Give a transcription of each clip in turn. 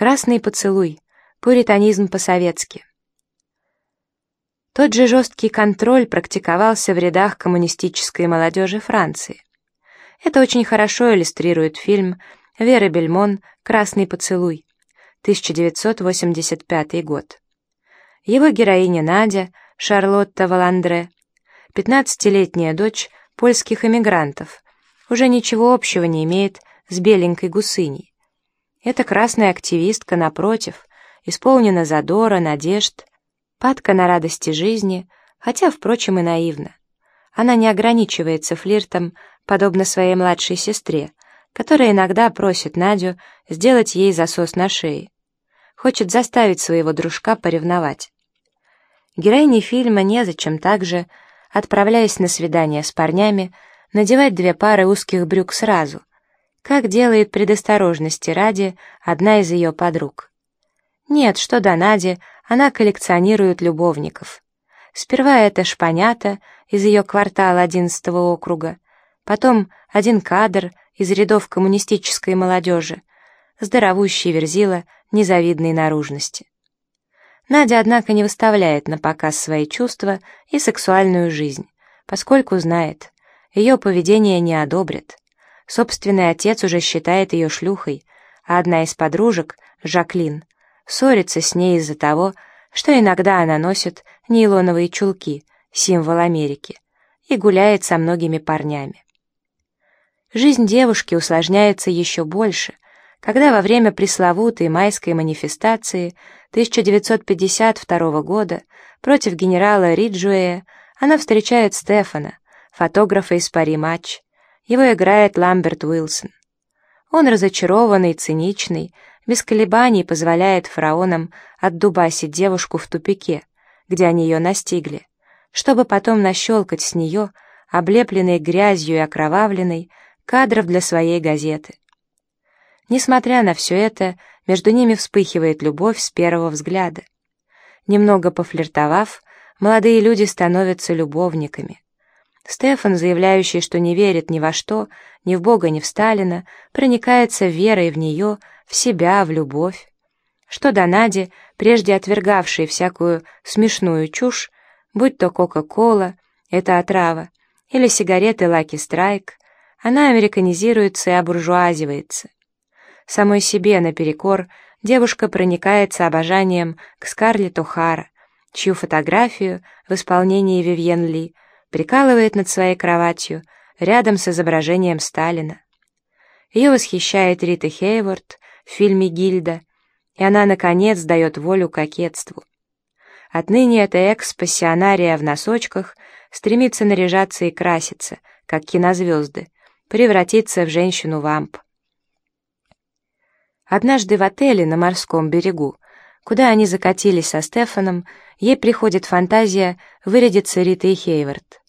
Красный поцелуй. Пуританизм по-советски. Тот же жесткий контроль практиковался в рядах коммунистической молодежи Франции. Это очень хорошо иллюстрирует фильм Веры Бельмон «Красный поцелуй», 1985 год. Его героиня Надя, Шарлотта Валандре, 15-летняя дочь польских эмигрантов, уже ничего общего не имеет с беленькой гусыней. Эта красная активистка, напротив, исполнена задора, надежд, падка на радости жизни, хотя, впрочем, и наивна. Она не ограничивается флиртом, подобно своей младшей сестре, которая иногда просит Надю сделать ей засос на шее. Хочет заставить своего дружка поревновать. Героине фильма незачем также, отправляясь на свидание с парнями, надевать две пары узких брюк сразу, как делает предосторожности ради одна из ее подруг. Нет, что до Нади, она коллекционирует любовников. Сперва это шпанята из ее квартала 11 округа, потом один кадр из рядов коммунистической молодежи, здоровущий верзила незавидной наружности. Надя, однако, не выставляет на показ свои чувства и сексуальную жизнь, поскольку знает, ее поведение не одобрят. Собственный отец уже считает ее шлюхой, а одна из подружек, Жаклин, ссорится с ней из-за того, что иногда она носит нейлоновые чулки, символ Америки, и гуляет со многими парнями. Жизнь девушки усложняется еще больше, когда во время пресловутой майской манифестации 1952 года против генерала Риджуэя она встречает Стефана, фотографа из Пари Матч. Его играет Ламберт Уилсон. Он разочарованный, циничный, без колебаний позволяет фараонам отдубасить девушку в тупике, где они ее настигли, чтобы потом нащелкать с нее, облепленной грязью и окровавленной, кадров для своей газеты. Несмотря на все это, между ними вспыхивает любовь с первого взгляда. Немного пофлиртовав, молодые люди становятся любовниками. Стефан, заявляющий, что не верит ни во что, ни в Бога, ни в Сталина, проникается верой в нее, в себя, в любовь. Что до Нади, прежде отвергавшей всякую смешную чушь, будь то Кока-Кола, это отрава, или сигареты Лаки Страйк, она американизируется и обуржуазивается. Самой себе наперекор девушка проникается обожанием к Скарлетт О'Хара, чью фотографию в исполнении Вивьен Ли прикалывает над своей кроватью рядом с изображением Сталина. Ее восхищает Рита Хейворд в фильме «Гильда», и она, наконец, дает волю кокетству. Отныне эта экс-пассионария в носочках стремится наряжаться и краситься, как кинозвезды, превратиться в женщину-вамп. Однажды в отеле на морском берегу, куда они закатились со Стефаном, ей приходит фантазия вырядиться Ритой Хейвард.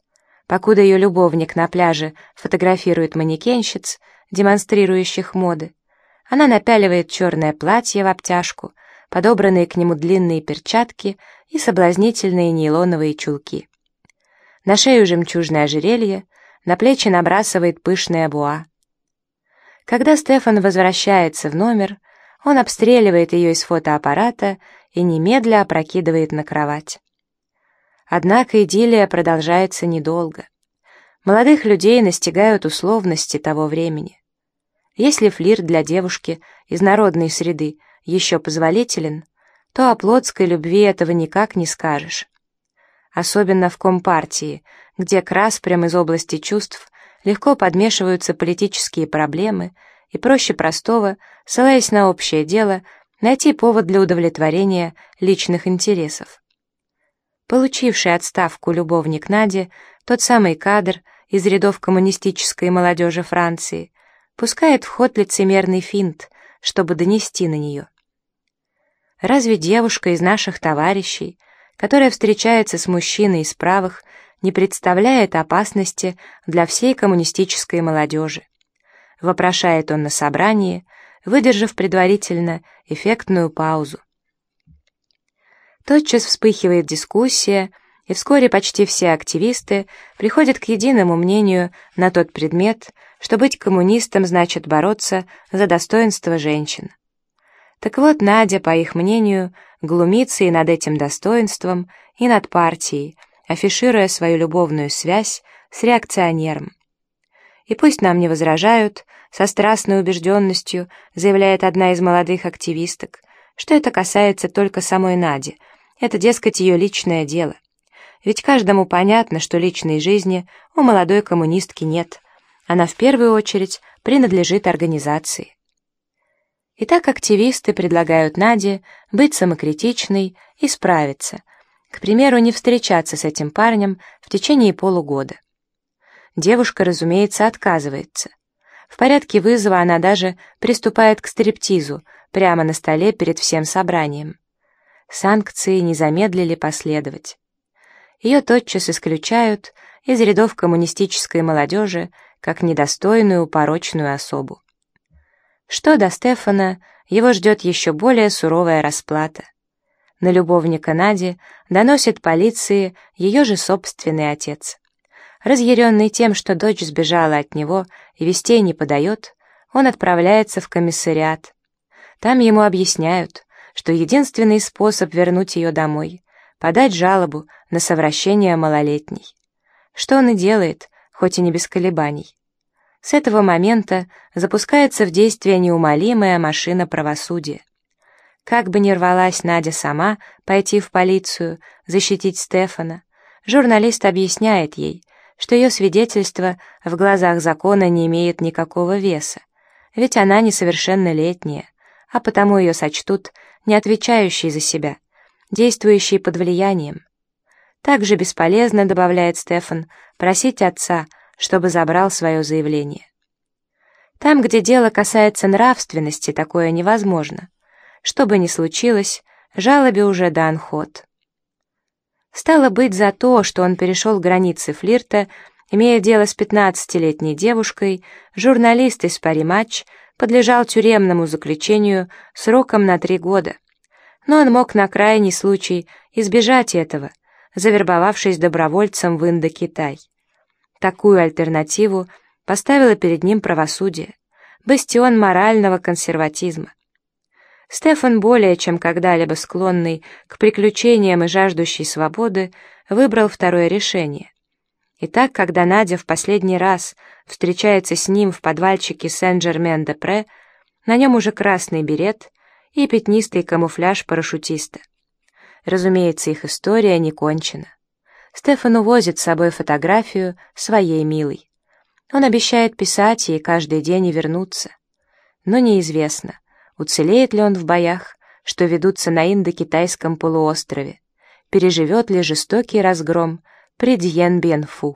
Покуда ее любовник на пляже фотографирует манекенщиц, демонстрирующих моды, она напяливает черное платье в обтяжку, подобранные к нему длинные перчатки и соблазнительные нейлоновые чулки. На шею жемчужное ожерелье, на плечи набрасывает пышная буа. Когда Стефан возвращается в номер, он обстреливает ее из фотоаппарата и немедля опрокидывает на кровать. Однако идиллия продолжается недолго. Молодых людей настигают условности того времени. Если флирт для девушки из народной среды еще позволителен, то о плотской любви этого никак не скажешь. Особенно в Компартии, где к распрям из области чувств легко подмешиваются политические проблемы, и проще простого, ссылаясь на общее дело, найти повод для удовлетворения личных интересов. Получивший отставку любовник Нади, тот самый кадр из рядов коммунистической молодежи Франции, пускает в ход лицемерный финт, чтобы донести на нее. Разве девушка из наших товарищей, которая встречается с мужчиной из правых, не представляет опасности для всей коммунистической молодежи. Вопрошает он на собрании, выдержав предварительно эффектную паузу. Тотчас вспыхивает дискуссия, и вскоре почти все активисты приходят к единому мнению на тот предмет, что быть коммунистом значит бороться за достоинство женщин. Так вот, Надя, по их мнению, глумится и над этим достоинством, и над партией, афишируя свою любовную связь с реакционером. И пусть нам не возражают, со страстной убежденностью заявляет одна из молодых активисток, что это касается только самой Нади, это, дескать, ее личное дело. Ведь каждому понятно, что личной жизни у молодой коммунистки нет. Она в первую очередь принадлежит организации. Итак, активисты предлагают Наде быть самокритичной и справиться. К примеру, не встречаться с этим парнем в течение полугода. Девушка, разумеется, отказывается. В порядке вызова она даже приступает к стриптизу прямо на столе перед всем собранием. Санкции не замедлили последовать. Ее тотчас исключают из рядов коммунистической молодежи как недостойную порочную особу. Что до Стефана, его ждет еще более суровая расплата. На любовника Нади доносит полиции ее же собственный отец. Разъяренный тем, что дочь сбежала от него и вестей не подает, он отправляется в комиссариат. Там ему объясняют, что единственный способ вернуть ее домой подать жалобу на совращение малолетней. Что он и делает, хоть и не без колебаний. С этого момента запускается в действие неумолимая машина правосудия. Как бы ни рвалась Надя сама пойти в полицию, защитить Стефана, журналист объясняет ей, что ее свидетельство в глазах закона не имеет никакого веса, ведь она несовершеннолетняя, а потому ее сочтут не отвечающей за себя, действующей под влиянием. Также бесполезно, добавляет Стефан, просить отца, чтобы забрал свое заявление. Там, где дело касается нравственности, такое невозможно. Что бы ни случилось, жалобе уже дан ход. Стало быть, за то, что он перешел границы флирта, имея дело с 15-летней девушкой, журналист из Пари-матч подлежал тюремному заключению сроком на три года но он мог на крайний случай избежать этого, завербовавшись добровольцем в Индокитай. Такую альтернативу поставило перед ним правосудие, бастион морального консерватизма. Стефан, более чем когда-либо склонный к приключениям и жаждущий свободы, выбрал второе решение. Итак, когда Надя в последний раз встречается с ним в подвальчике Сен-Жермен-де-Пре, на нем уже красный берет — и пятнистый камуфляж парашютиста. Разумеется, их история не кончена. Стефан увозит с собой фотографию своей милой. Он обещает писать ей каждый день и вернуться. Но неизвестно, уцелеет ли он в боях, что ведутся на Индокитайском полуострове, переживет ли жестокий разгром при Дьен-Бьенфу.